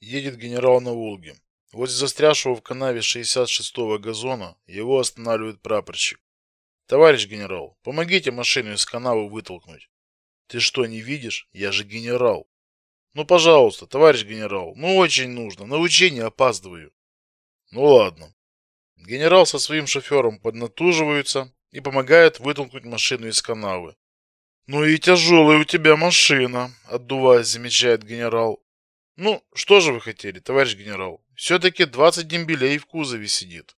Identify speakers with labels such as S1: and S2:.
S1: Едет генерал на Волге. Возле застрявшего в канаве 66-го газона его останавливает прапорщик. Товарищ генерал, помогите машину из канавы вытолкнуть. Ты что, не видишь? Я же генерал. Ну, пожалуйста, товарищ генерал, ну очень нужно, на учение опаздываю. Ну ладно. Генерал со своим шофером поднатуживаются и помогают вытолкнуть машину из канавы. Ну и тяжелая у тебя машина, отдуваясь, замечает генерал. Ну, что же вы хотели, товарищ генерал? Все-таки 20 дембелей в кузове сидит.